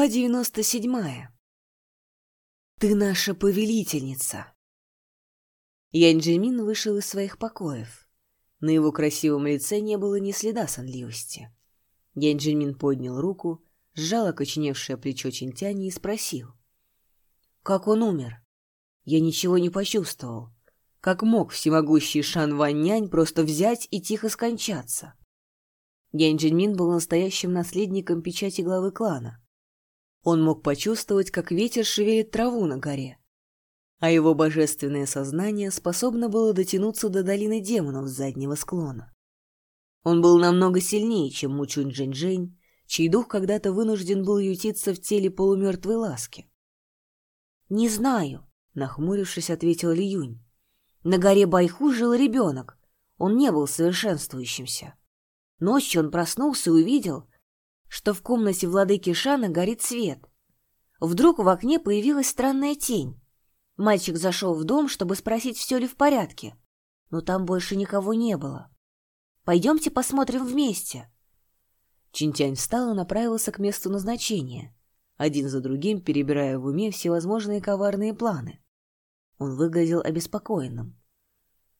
Глава 97. Ты наша повелительница. Янь вышел из своих покоев. На его красивом лице не было ни следа сонливости. Янь поднял руку, сжал окоченевшее плечо Чинтяни и спросил. «Как он умер?» Я ничего не почувствовал. Как мог всемогущий Шан Ваннянь просто взять и тихо скончаться? Янь был настоящим наследником печати главы клана. Он мог почувствовать, как ветер шевелит траву на горе. А его божественное сознание способно было дотянуться до долины демонов с заднего склона. Он был намного сильнее, чем Мучунь Джэнь-Джэнь, чей дух когда-то вынужден был ютиться в теле полумертвой ласки. «Не знаю», — нахмурившись, ответил Ли Юнь. «На горе Байху жил ребенок. Он не был совершенствующимся. Ночью он проснулся и увидел, что в комнате владыки Шана горит свет. Вдруг в окне появилась странная тень. Мальчик зашел в дом, чтобы спросить, все ли в порядке, но там больше никого не было. «Пойдемте посмотрим вместе». Чинтянь встал и направился к месту назначения, один за другим перебирая в уме всевозможные коварные планы. Он выглядел обеспокоенным.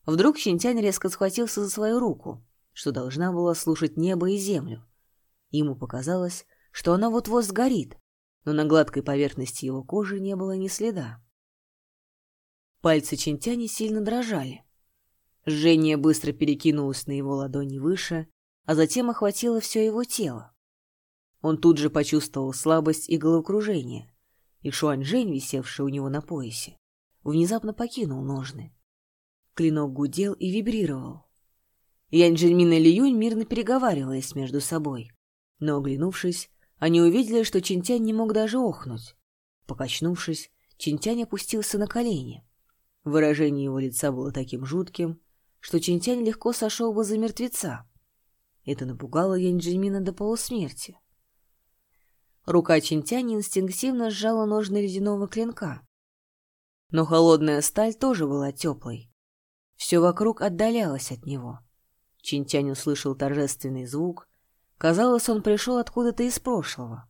Вдруг Чинтянь резко схватился за свою руку, что должна была слушать небо и землю. Ему показалось, что она вот-вот сгорит, но на гладкой поверхности его кожи не было ни следа. Пальцы Чинтяни сильно дрожали. Жжение быстро перекинулось на его ладони выше, а затем охватило все его тело. Он тут же почувствовал слабость и головокружение, и Шуаньжэнь, висевший у него на поясе, внезапно покинул ножны. Клинок гудел и вибрировал. Янь Джельмин и Ли Юнь мирно переговаривались между собой. Но, оглянувшись, они увидели, что Чинтянь не мог даже охнуть. Покачнувшись, Чинтянь опустился на колени. Выражение его лица было таким жутким, что Чинтянь легко сошел бы за мертвеца. Это напугало Янь-Джимина до полусмерти. Рука Чинтяни инстинктивно сжала ножны ледяного клинка. Но холодная сталь тоже была теплой. Все вокруг отдалялось от него. Чинтянь услышал торжественный звук, Казалось, он пришел откуда-то из прошлого.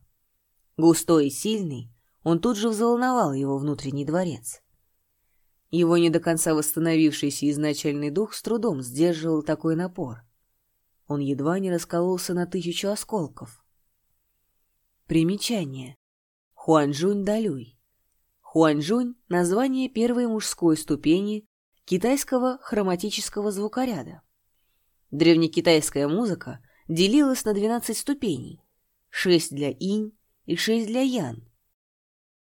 Густой и сильный, он тут же взволновал его внутренний дворец. Его не до конца восстановившийся изначальный дух с трудом сдерживал такой напор. Он едва не раскололся на тысячу осколков. Примечание. Хуанчжунь Далюй. Хуанчжунь — название первой мужской ступени китайского хроматического звукоряда. Древнекитайская музыка — делилась на 12 ступеней, 6 для инь и 6 для ян.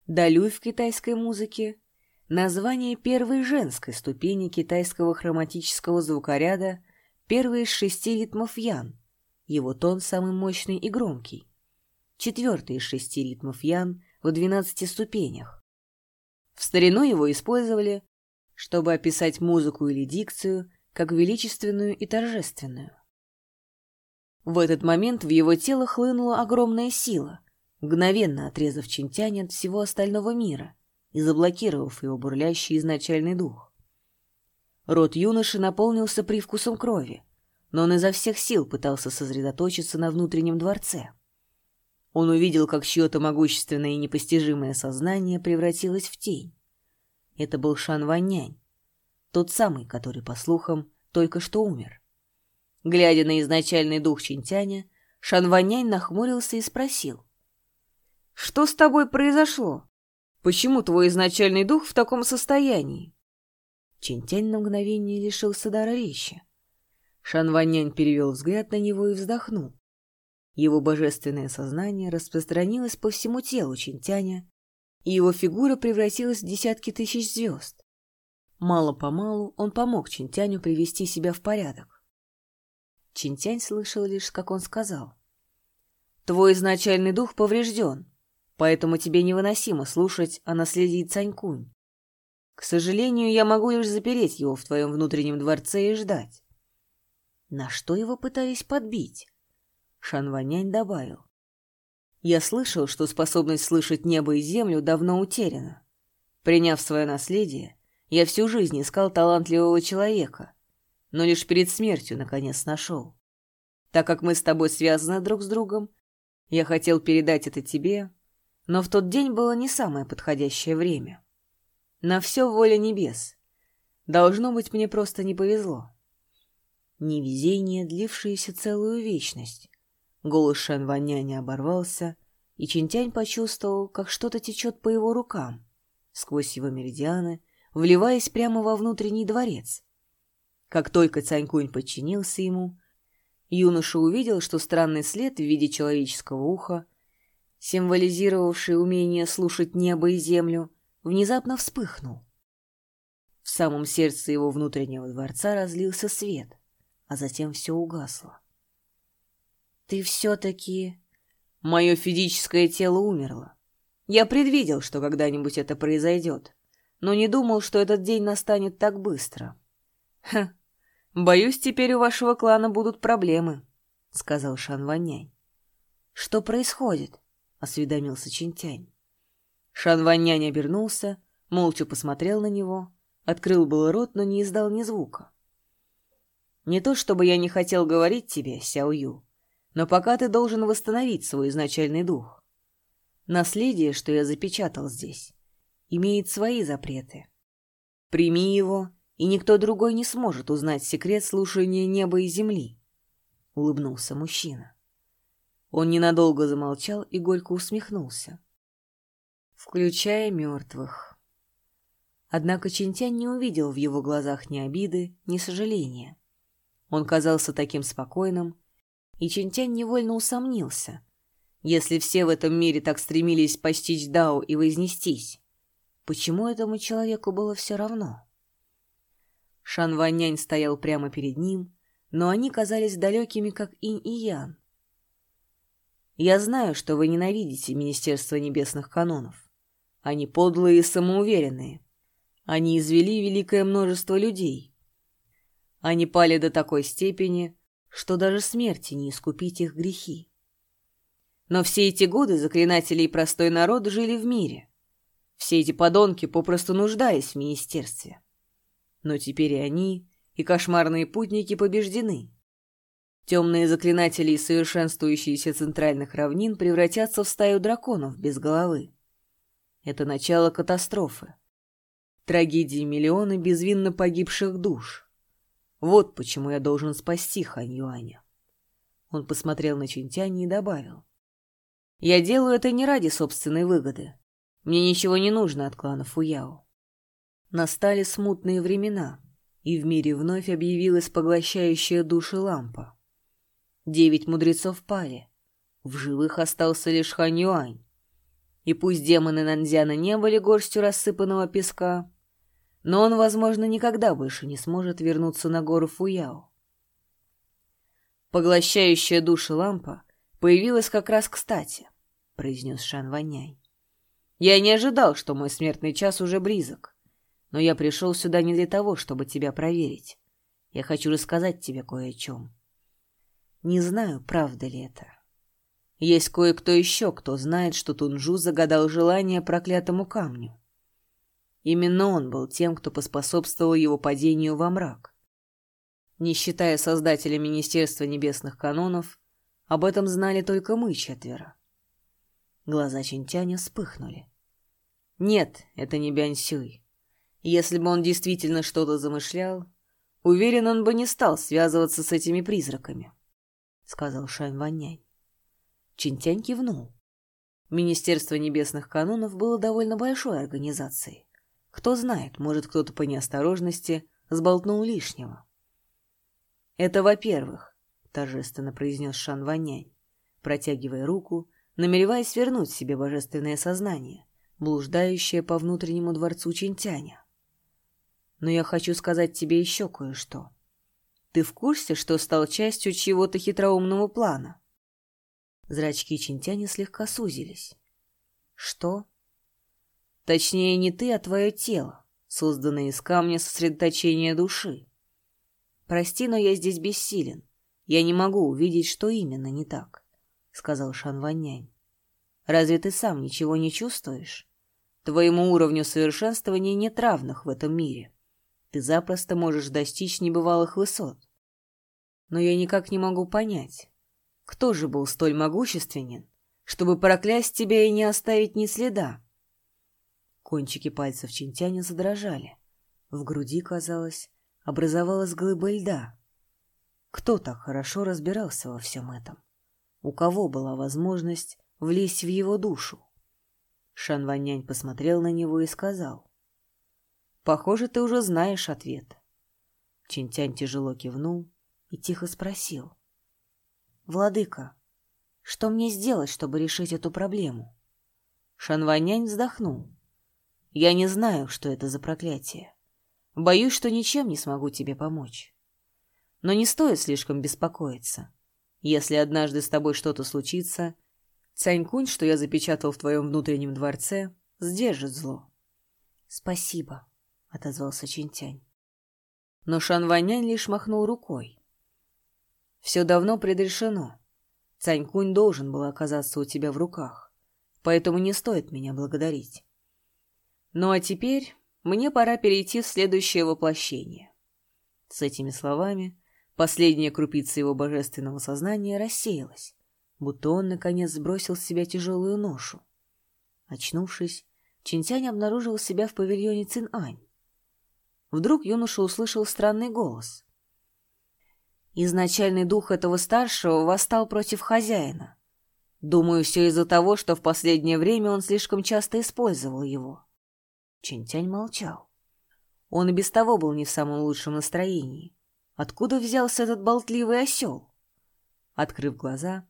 Далюй в китайской музыке — название первой женской ступени китайского хроматического звукоряда, первый из шести ритмов ян, его тон самый мощный и громкий. Четвертый из шести ритмов ян в 12 ступенях. В старину его использовали, чтобы описать музыку или дикцию как величественную и торжественную. В этот момент в его тело хлынула огромная сила, мгновенно отрезав Чинтянь от всего остального мира и заблокировав его бурлящий изначальный дух. Рот юноши наполнился привкусом крови, но он изо всех сил пытался сосредоточиться на внутреннем дворце. Он увидел, как чье-то могущественное и непостижимое сознание превратилось в тень. Это был Шан Ваннянь, тот самый, который, по слухам, только что умер. Глядя на изначальный дух Чинтяня, Шанванянь нахмурился и спросил. «Что с тобой произошло? Почему твой изначальный дух в таком состоянии?» Чинтянь на мгновение лишился дара речи. Шанванянь перевел взгляд на него и вздохнул. Его божественное сознание распространилось по всему телу Чинтяня, и его фигура превратилась в десятки тысяч звезд. Мало-помалу он помог Чинтяню привести себя в порядок. Чинтянь слышал лишь, как он сказал. «Твой изначальный дух поврежден, поэтому тебе невыносимо слушать о наследии Цанькунь. К сожалению, я могу лишь запереть его в твоем внутреннем дворце и ждать». На что его пытались подбить? Шанванянь добавил. «Я слышал, что способность слышать небо и землю давно утеряна. Приняв свое наследие, я всю жизнь искал талантливого человека — но лишь перед смертью наконец нашел. Так как мы с тобой связаны друг с другом, я хотел передать это тебе Но в тот день было не самое подходящее время. На все воля небес. Должно быть, мне просто не повезло. Невезение, длившееся целую вечность. Голос Шанваня не оборвался, и Чинтянь почувствовал, как что-то течет по его рукам, сквозь его меридианы, вливаясь прямо во внутренний дворец. Как только Цанькунь подчинился ему, юноша увидел, что странный след в виде человеческого уха, символизировавший умение слушать небо и землю, внезапно вспыхнул. В самом сердце его внутреннего дворца разлился свет, а затем все угасло. «Ты все-таки...» «Мое физическое тело умерло. Я предвидел, что когда-нибудь это произойдет, но не думал, что этот день настанет так быстро». «Ха, боюсь, теперь у вашего клана будут проблемы», — сказал Шан. «Что происходит?» — осведомился Чинтянь. Шан Ванянь обернулся, молча посмотрел на него, открыл был рот, но не издал ни звука. «Не то чтобы я не хотел говорить тебе, Сяо Ю, но пока ты должен восстановить свой изначальный дух. Наследие, что я запечатал здесь, имеет свои запреты. Прими его, и никто другой не сможет узнать секрет слушания неба и земли», — улыбнулся мужчина. Он ненадолго замолчал и горько усмехнулся. «Включая мертвых». Однако Чинтянь не увидел в его глазах ни обиды, ни сожаления. Он казался таким спокойным, и Чинтянь невольно усомнился. Если все в этом мире так стремились постичь Дао и вознестись, почему этому человеку было все равно? Шан Ваннянь стоял прямо перед ним, но они казались далекими, как инь и ян. «Я знаю, что вы ненавидите Министерство Небесных Канонов. Они подлые и самоуверенные. Они извели великое множество людей. Они пали до такой степени, что даже смерти не искупить их грехи. Но все эти годы заклинатели и простой народ жили в мире. Все эти подонки попросту нуждались в министерстве. Но теперь и они, и кошмарные путники побеждены. Темные заклинатели и совершенствующиеся центральных равнин превратятся в стаю драконов без головы. Это начало катастрофы. Трагедии миллионы безвинно погибших душ. Вот почему я должен спасти Хань Юаня. Он посмотрел на Чинтяни и добавил. Я делаю это не ради собственной выгоды. Мне ничего не нужно от клана Фуяо. Настали смутные времена, и в мире вновь объявилась поглощающая души лампа. Девять мудрецов пали. В живых остался лишь Хань Юань. И пусть демоны Нанзяна не были горстью рассыпанного песка, но он, возможно, никогда больше не сможет вернуться на гору Фуяо. «Поглощающая души лампа появилась как раз кстати», — произнес Шан Ваняй. «Я не ожидал, что мой смертный час уже близок, но я пришел сюда не для того, чтобы тебя проверить. Я хочу рассказать тебе кое о чем. Не знаю, правда ли это. Есть кое-кто еще, кто знает, что Тунжу загадал желание проклятому камню. Именно он был тем, кто поспособствовал его падению во мрак. Не считая создателя Министерства Небесных Канонов, об этом знали только мы четверо. Глаза Чинтяня вспыхнули. Нет, это не Бянсюй. Если бы он действительно что-то замышлял, уверен, он бы не стал связываться с этими призраками, — сказал Шань Ваннянь. Чинтянь кивнул. Министерство Небесных Канонов было довольно большой организацией. Кто знает, может, кто-то по неосторожности сболтнул лишнего. «Это во-первых», — торжественно произнес Шан Ванянь, протягивая руку, намереваясь вернуть себе божественное сознание, блуждающее по внутреннему дворцу Чинтяня. «Но я хочу сказать тебе еще кое-что. Ты в курсе, что стал частью чьего-то хитроумного плана?» Зрачки Чинтяня слегка сузились. «Что?» Точнее, не ты, а твое тело, созданное из камня сосредоточения души. Прости, но я здесь бессилен. Я не могу увидеть, что именно не так, — сказал Шан Ваннянь. Разве ты сам ничего не чувствуешь? Твоему уровню совершенствования нет равных в этом мире. Ты запросто можешь достичь небывалых высот. Но я никак не могу понять, кто же был столь могущественен, чтобы проклясть тебя и не оставить ни следа. Кончики пальцев Чинтяня задрожали. В груди, казалось, образовалась глыба льда. Кто так хорошо разбирался во всем этом? У кого была возможность влезть в его душу? Шан посмотрел на него и сказал. «Похоже, ты уже знаешь ответ». Чинтянь тяжело кивнул и тихо спросил. «Владыка, что мне сделать, чтобы решить эту проблему?» Шанванянь вздохнул. «Я не знаю, что это за проклятие. Боюсь, что ничем не смогу тебе помочь. Но не стоит слишком беспокоиться. Если однажды с тобой что-то случится, Цянькунь, что я запечатал в твоем внутреннем дворце, сдержит зло». «Спасибо», — отозвался Чинтянь. Но Шанванянь лишь махнул рукой. «Все давно предрешено. Цанькунь должен был оказаться у тебя в руках, поэтому не стоит меня благодарить. Ну а теперь мне пора перейти в следующее воплощение». С этими словами последняя крупица его божественного сознания рассеялась, будто он, наконец, сбросил с себя тяжелую ношу. Очнувшись, Чинтянь обнаружил себя в павильоне Цин-Ань. Вдруг юноша услышал странный голос. Изначальный дух этого старшего восстал против хозяина. Думаю, все из-за того, что в последнее время он слишком часто использовал его. Чинтянь молчал. Он и без того был не в самом лучшем настроении. Откуда взялся этот болтливый осел? Открыв глаза,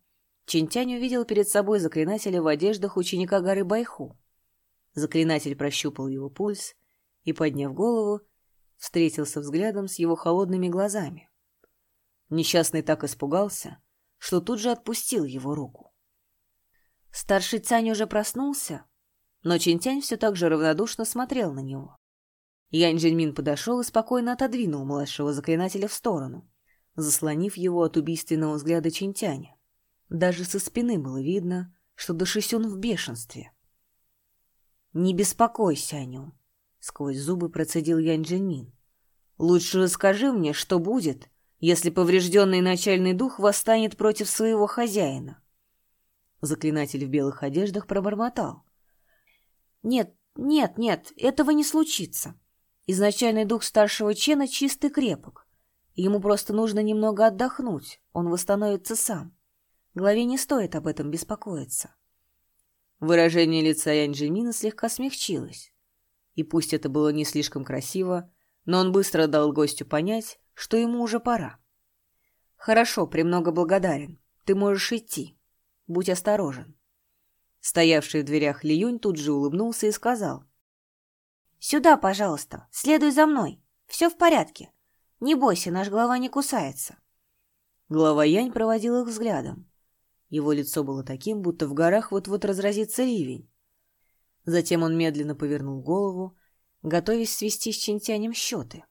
Чинтянь увидел перед собой заклинателя в одеждах ученика горы Байху. Заклинатель прощупал его пульс и, подняв голову, встретился взглядом с его холодными глазами. Несчастный так испугался, что тут же отпустил его руку. Старший Цань уже проснулся, но Чинтянь все так же равнодушно смотрел на него. Янь Джельмин подошел и спокойно отодвинул младшего заклинателя в сторону, заслонив его от убийственного взгляда Чинтяня. Даже со спины было видно, что Дашисюн в бешенстве. «Не беспокойся о нем», — сквозь зубы процедил Янь Джельмин. «Лучше расскажи мне, что будет, если поврежденный начальный дух восстанет против своего хозяина». Заклинатель в белых одеждах пробормотал. «Нет, нет, нет, этого не случится. Изначальный дух старшего Чена чист и крепок. Ему просто нужно немного отдохнуть, он восстановится сам. Главе не стоит об этом беспокоиться». Выражение лица Янджимина слегка смягчилось. И пусть это было не слишком красиво, но он быстро дал гостю понять, что ему уже пора. «Хорошо, премного благодарен. Ты можешь идти. Будь осторожен». Стоявший в дверях Лиюнь тут же улыбнулся и сказал. «Сюда, пожалуйста. Следуй за мной. Все в порядке. Не бойся, наш глава не кусается». Глава Янь проводил их взглядом. Его лицо было таким, будто в горах вот-вот разразится ливень. Затем он медленно повернул голову, готовясь свести с Чинтянем счеты.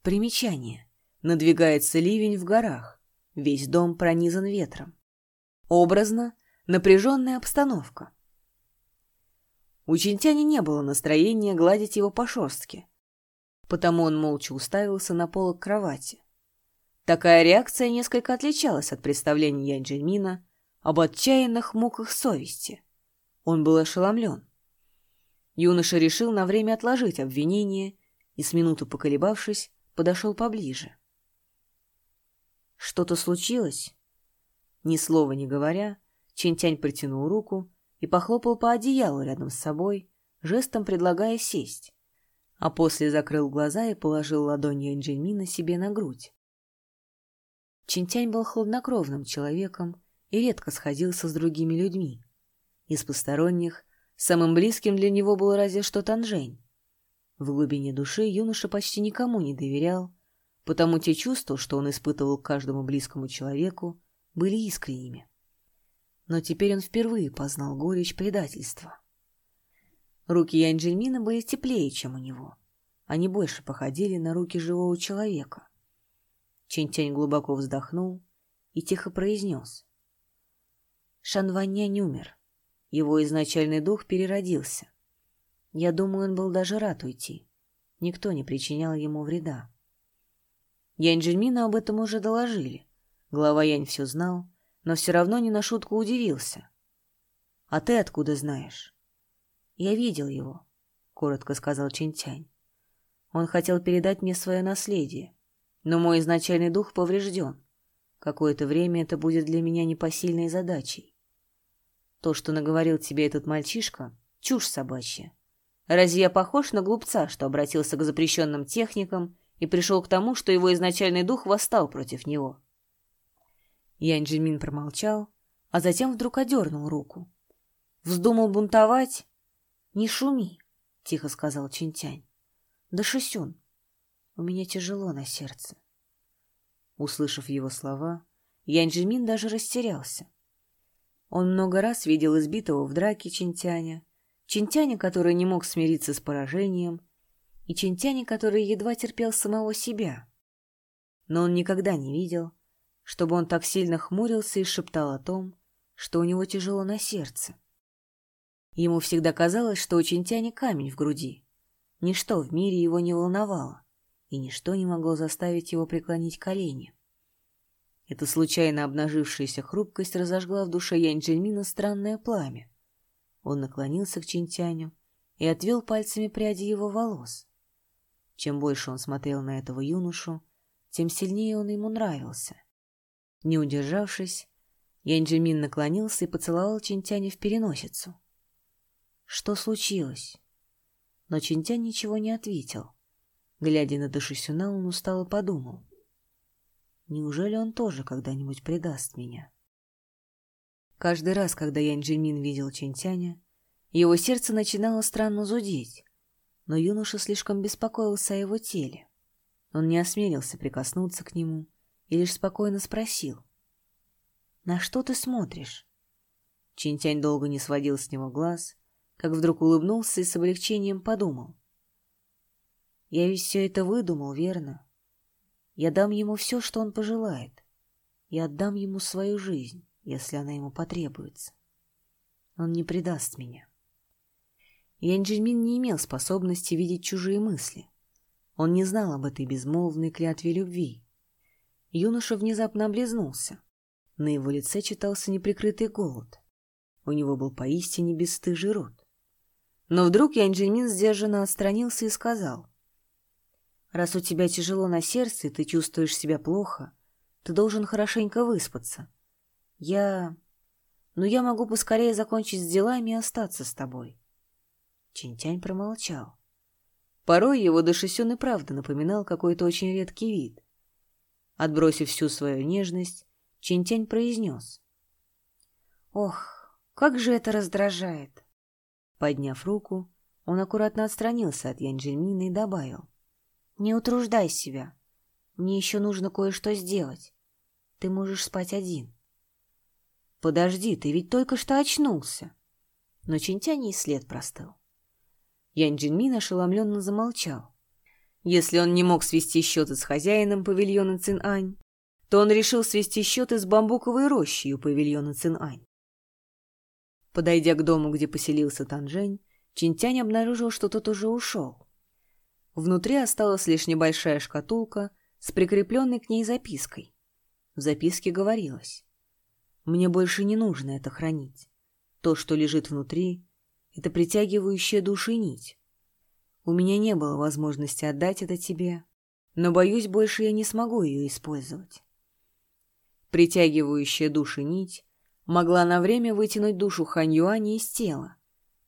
Примечание. Надвигается ливень в горах. Весь дом пронизан ветром. Образно — напряженная обстановка. У Чинтяня не было настроения гладить его по шерстке, потому он молча уставился на полок кровати. Такая реакция несколько отличалась от представлений Янь Джельмина об отчаянных муках совести. Он был ошеломлен. Юноша решил на время отложить обвинение и, с минуту поколебавшись, подошел поближе. «Что-то случилось?» Ни слова не говоря, Чинтянь протянул руку и похлопал по одеялу рядом с собой, жестом предлагая сесть, а после закрыл глаза и положил ладонь Янджельмина себе на грудь. Чинтянь был хладнокровным человеком и редко сходился с другими людьми. Из посторонних самым близким для него был разве что Танжень. В глубине души юноша почти никому не доверял, потому те чувства, что он испытывал к каждому близкому человеку, были искренними. Но теперь он впервые познал горечь предательства. Руки Янджельмина были теплее, чем у него. Они больше походили на руки живого человека. Чинтянь глубоко вздохнул и тихо произнес. Шанваньянь умер. Его изначальный дух переродился. Я думаю, он был даже рад уйти. Никто не причинял ему вреда. Янь Джельмину об этом уже доложили. Глава Янь все знал, но все равно не на шутку удивился. «А ты откуда знаешь?» «Я видел его», — коротко сказал Чинтянь. «Он хотел передать мне свое наследие, но мой изначальный дух поврежден. Какое-то время это будет для меня непосильной задачей. То, что наговорил тебе этот мальчишка, — чушь собачья. Разве я похож на глупца, что обратился к запрещенным техникам и пришел к тому, что его изначальный дух восстал против него?» Янь Джимин промолчал, а затем вдруг одернул руку. «Вздумал бунтовать? Не шуми!» — тихо сказал Чинтянь. «Да, Шисюн, у меня тяжело на сердце». Услышав его слова, Янь Джимин даже растерялся. Он много раз видел избитого в драке Чинтяня, Чинтяня, который не мог смириться с поражением, и Чинтяня, который едва терпел самого себя. Но он никогда не видел, чтобы он так сильно хмурился и шептал о том, что у него тяжело на сердце. Ему всегда казалось, что у Чинтяня камень в груди. Ничто в мире его не волновало, и ничто не могло заставить его преклонить колени. Эта случайно обнажившаяся хрупкость разожгла в душе Янь Джельмина странное пламя. Он наклонился к Чинтяню и отвел пальцами пряди его волос. Чем больше он смотрел на этого юношу, тем сильнее он ему нравился. Не удержавшись, Янджимин наклонился и поцеловал Чинтяня в переносицу. Что случилось? Но Чинтянь ничего не ответил. Глядя на Дашисюна, он устало подумал. Неужели он тоже когда-нибудь предаст меня? Каждый раз, когда Янь Джимин видел Чинтяня, его сердце начинало странно зудеть, но юноша слишком беспокоился о его теле. Он не осмелился прикоснуться к нему и лишь спокойно спросил. «На что ты смотришь?» Чинтянь долго не сводил с него глаз, как вдруг улыбнулся и с облегчением подумал. «Я ведь все это выдумал, верно? Я дам ему все, что он пожелает. Я отдам ему свою жизнь если она ему потребуется. Он не предаст меня. Янджельмин не имел способности видеть чужие мысли. Он не знал об этой безмолвной клятве любви. Юноша внезапно облизнулся. На его лице читался неприкрытый голод. У него был поистине бесстыжий рот. Но вдруг Янджельмин сдержанно отстранился и сказал. «Раз у тебя тяжело на сердце и ты чувствуешь себя плохо, ты должен хорошенько выспаться. Я... Ну, я могу поскорее закончить с делами и остаться с тобой. Чинтянь промолчал. Порой его Дашисюн и правда напоминал какой-то очень редкий вид. Отбросив всю свою нежность, Чинтянь произнес. «Ох, как же это раздражает!» Подняв руку, он аккуратно отстранился от Янджельмина и добавил. «Не утруждай себя. Мне еще нужно кое-что сделать. Ты можешь спать один». «Подожди, ты ведь только что очнулся!» Но Чинтяни и след простыл. Янь Джинмин ошеломленно замолчал. Если он не мог свести счеты с хозяином павильона Цинань, то он решил свести счеты с бамбуковой рощей у павильона Цинань. Подойдя к дому, где поселился Танжень, Чинтянь обнаружил, что тот уже ушел. Внутри осталась лишь небольшая шкатулка с прикрепленной к ней запиской. В записке говорилось мне больше не нужно это хранить. То, что лежит внутри, — это притягивающая души нить. У меня не было возможности отдать это тебе, но, боюсь, больше я не смогу ее использовать. Притягивающая души нить могла на время вытянуть душу Хань Юани из тела.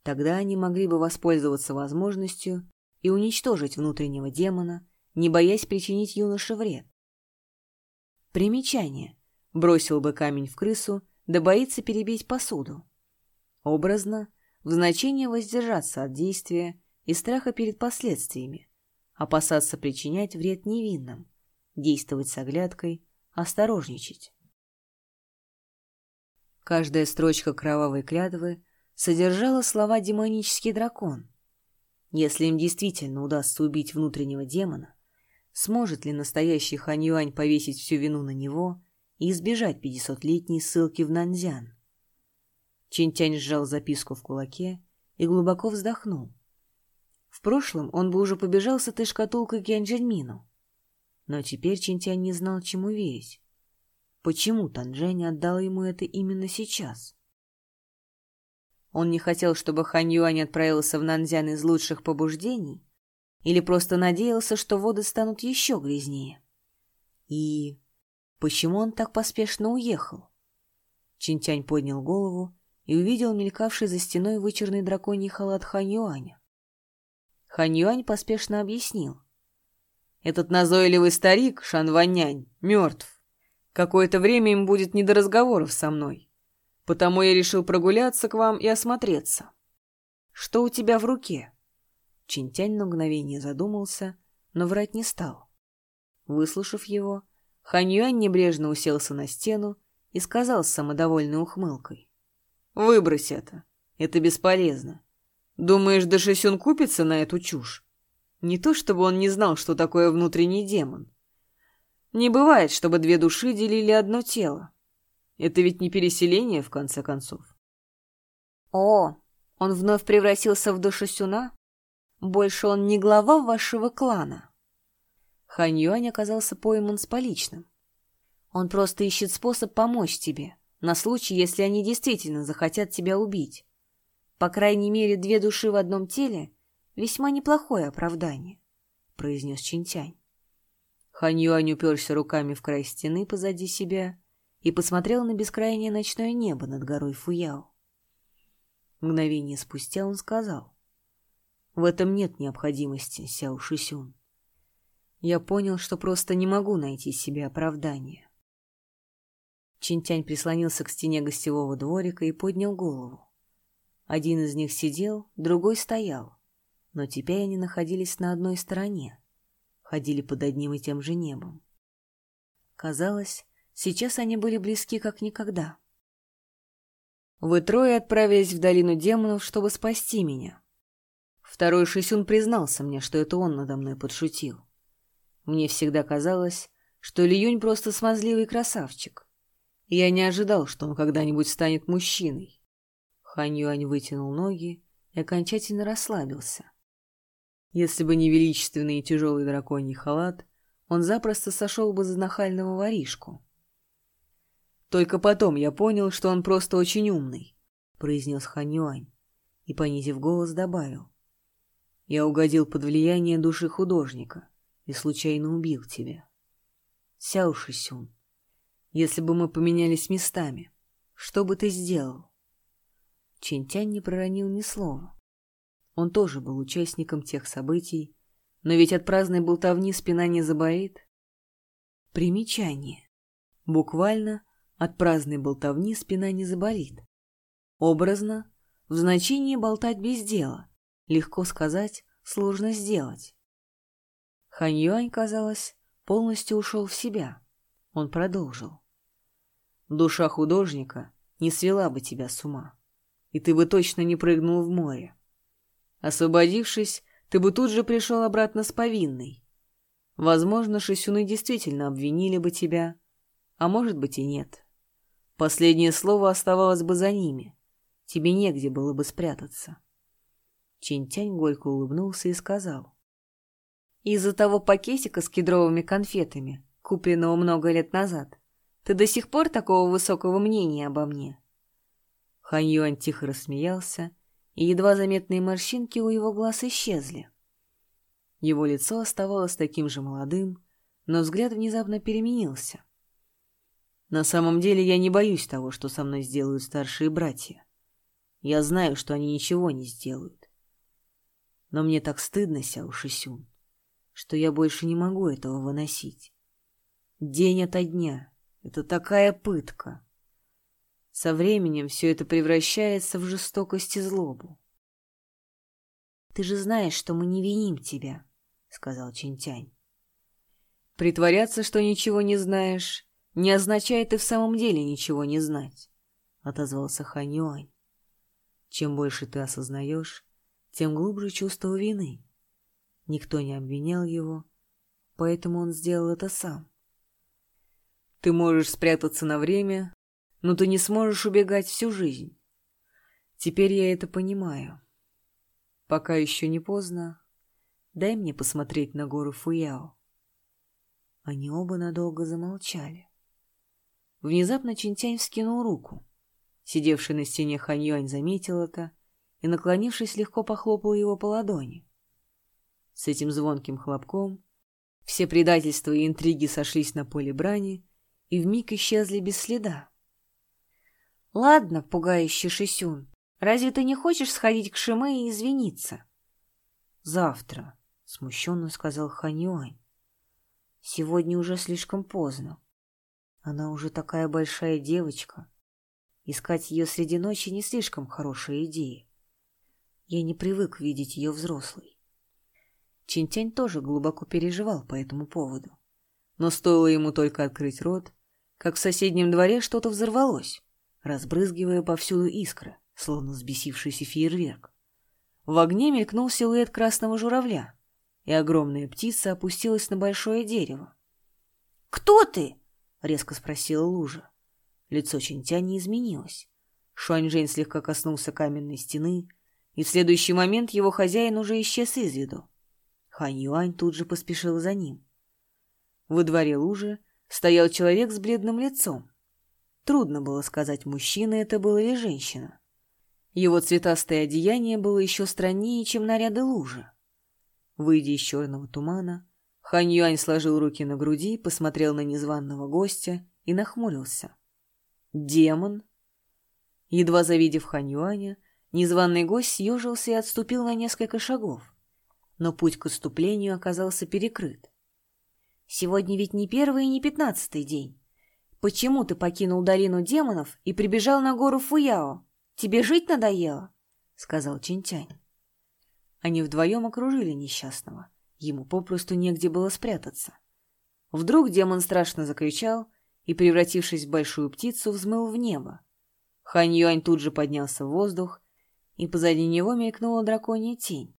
Тогда они могли бы воспользоваться возможностью и уничтожить внутреннего демона, не боясь причинить юноше вред. Примечание. Бросил бы камень в крысу, да боится перебить посуду. Образно, в значении воздержаться от действия и страха перед последствиями, опасаться причинять вред невинным, действовать с оглядкой, осторожничать. Каждая строчка кровавой клятвы содержала слова «демонический дракон». Если им действительно удастся убить внутреннего демона, сможет ли настоящий Хань повесить всю вину на него и избежать пятисотлетней ссылки в Нанзян. Чинтянь сжал записку в кулаке и глубоко вздохнул. В прошлом он бы уже побежал с этой шкатулкой к Янджельмину. Но теперь Чинтянь не знал, чему верить. почему Танжень отдал ему это именно сейчас. Он не хотел, чтобы Хань Юань отправился в Нанзян из лучших побуждений, или просто надеялся, что воды станут еще грязнее. И почему он так поспешно уехал? Чинтянь поднял голову и увидел мелькавший за стеной вычерный драконий халат Хань Юаня. Хань Юань поспешно объяснил. «Этот назойливый старик, Шан Ваннянь, мертв. Какое-то время им будет не до разговоров со мной. Потому я решил прогуляться к вам и осмотреться. Что у тебя в руке?» Чинтянь на мгновение задумался, но врать не стал. Выслушав его, Хань Юань небрежно уселся на стену и сказал с самодовольной ухмылкой. «Выбрось это. Это бесполезно. Думаешь, Дашисюн купится на эту чушь? Не то чтобы он не знал, что такое внутренний демон. Не бывает, чтобы две души делили одно тело. Это ведь не переселение, в конце концов. О, он вновь превратился в Дашисюна? Больше он не глава вашего клана. Хань Юань оказался пойман с поличным. Он просто ищет способ помочь тебе, на случай, если они действительно захотят тебя убить. По крайней мере, две души в одном теле — весьма неплохое оправдание, — произнес Чинтянь. Хань Юань уперся руками в край стены позади себя и посмотрел на бескрайнее ночное небо над горой Фуяо. Мгновение спустя он сказал — в этом нет необходимости, Сяо Шисюн. Я понял, что просто не могу найти себе оправдания. Чинтянь прислонился к стене гостевого дворика и поднял голову. Один из них сидел, другой стоял, но теперь они находились на одной стороне, ходили под одним и тем же небом. Казалось, сейчас они были близки как никогда. Вы трое отправились в долину демонов, чтобы спасти меня. Второй Шисюн признался мне, что это он надо мной подшутил. Мне всегда казалось, что Лиюнь просто смазливый красавчик. Я не ожидал, что он когда-нибудь станет мужчиной. Хань Юань вытянул ноги и окончательно расслабился. Если бы не величественный и тяжелый драконий халат, он запросто сошел бы за нахального воришку. Только потом я понял, что он просто очень умный, — произнес Хань Юань и, понизив голос, добавил. Я угодил под влияние души художника и случайно убил тебя. Сяо Шисюн, если бы мы поменялись местами, что бы ты сделал? Чинтянь не проронил ни слова. Он тоже был участником тех событий, но ведь от праздной болтовни спина не заболит. Примечание. Буквально от праздной болтовни спина не заболит. Образно, в значении болтать без дела, Легко сказать, сложно сделать. Хань Юань, казалось, полностью ушел в себя. Он продолжил. Душа художника не свела бы тебя с ума, и ты бы точно не прыгнул в море. Освободившись, ты бы тут же пришел обратно с повинной. Возможно, шисюны действительно обвинили бы тебя, а может быть и нет. Последнее слово оставалось бы за ними. Тебе негде было бы спрятаться. Чинтянь горько улыбнулся и сказал. «Из-за того пакетика с кедровыми конфетами, купленного много лет назад, ты до сих пор такого высокого мнения обо мне?» Хань Юань тихо рассмеялся, и едва заметные морщинки у его глаз исчезли. Его лицо оставалось таким же молодым, но взгляд внезапно переменился. «На самом деле я не боюсь того, что со мной сделают старшие братья. Я знаю, что они ничего не сделают. Но мне так стыдно, Сяо Шисюн, что я больше не могу этого выносить. День ото дня. Это такая пытка. Со временем все это превращается в жестокость и злобу. «Ты же знаешь, что мы не виним тебя», — сказал Чинтянь. «Притворяться, что ничего не знаешь, не означает и в самом деле ничего не знать», — отозвался Хань Юань. «Чем больше ты осознаешь, тем глубже чувство вины. Никто не обвинял его, поэтому он сделал это сам. Ты можешь спрятаться на время, но ты не сможешь убегать всю жизнь. Теперь я это понимаю. Пока еще не поздно, дай мне посмотреть на гору Фуяо. Они оба надолго замолчали. Внезапно Чинтянь вскинул руку. Сидевший на стене Хань заметил это и, наклонившись, легко похлопал его по ладони. С этим звонким хлопком все предательства и интриги сошлись на поле брани и вмиг исчезли без следа. — Ладно, пугающий Шисюн, разве ты не хочешь сходить к Шиме и извиниться? — Завтра, — смущенно сказал Хань Сегодня уже слишком поздно. Она уже такая большая девочка. Искать ее среди ночи не слишком хорошая идея. Я не привык видеть ее взрослой. Чинтянь тоже глубоко переживал по этому поводу. Но стоило ему только открыть рот, как в соседнем дворе что-то взорвалось, разбрызгивая повсюду искры, словно взбесившийся фейерверк. В огне мелькнул силуэт красного журавля, и огромная птица опустилась на большое дерево. «Кто ты?» — резко спросила лужа. Лицо Чинтя не изменилось. Шуаньжэнь слегка коснулся каменной стены, и в следующий момент его хозяин уже исчез из виду. Хань Юань тут же поспешил за ним. Во дворе лужи стоял человек с бледным лицом. Трудно было сказать, мужчина это был или женщина. Его цветастое одеяние было еще страннее, чем наряды лужи. Выйдя из черного тумана, Хань Юань сложил руки на груди, посмотрел на незваного гостя и нахмурился. «Демон?» Едва завидев Хань Юаня, незваный гость съежился и отступил на несколько шагов. Но путь к отступлению оказался перекрыт. «Сегодня ведь не первый и не пятнадцатый день. Почему ты покинул долину демонов и прибежал на гору Фуяо? Тебе жить надоело?» — сказал Чинтянь. Они вдвоем окружили несчастного — Ему попросту негде было спрятаться. Вдруг демон страшно закричал и, превратившись в большую птицу, взмыл в небо. Хань Юань тут же поднялся в воздух, и позади него мелькнула драконья тень.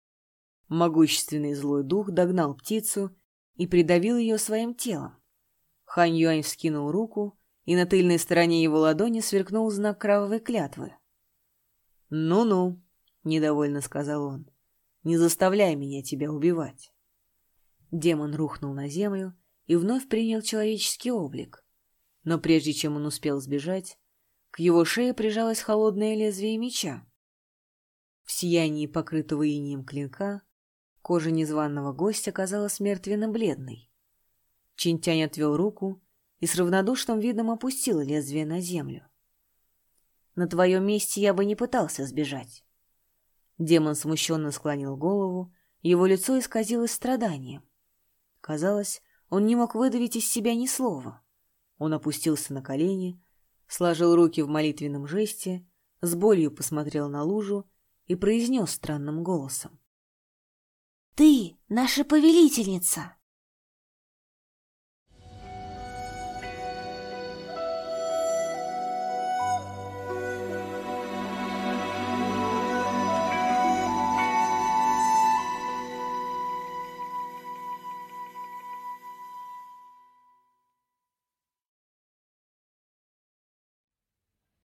Могущественный злой дух догнал птицу и придавил ее своим телом. Хань Юань вскинул руку, и на тыльной стороне его ладони сверкнул знак кровавой клятвы. «Ну-ну», — недовольно сказал он, — «не заставляй меня тебя убивать». Демон рухнул на землю и вновь принял человеческий облик. Но прежде чем он успел сбежать, к его шее прижалось холодное лезвие меча. В сиянии покрытого инием клинка кожа незваного гостя казалась мертвенно-бледной. Чинтянь отвел руку и с равнодушным видом опустил лезвие на землю. «На твоем месте я бы не пытался сбежать». Демон смущенно склонил голову, его лицо исказилось страданием. Казалось, он не мог выдавить из себя ни слова. Он опустился на колени, сложил руки в молитвенном жесте, с болью посмотрел на лужу и произнес странным голосом. «Ты наша повелительница!»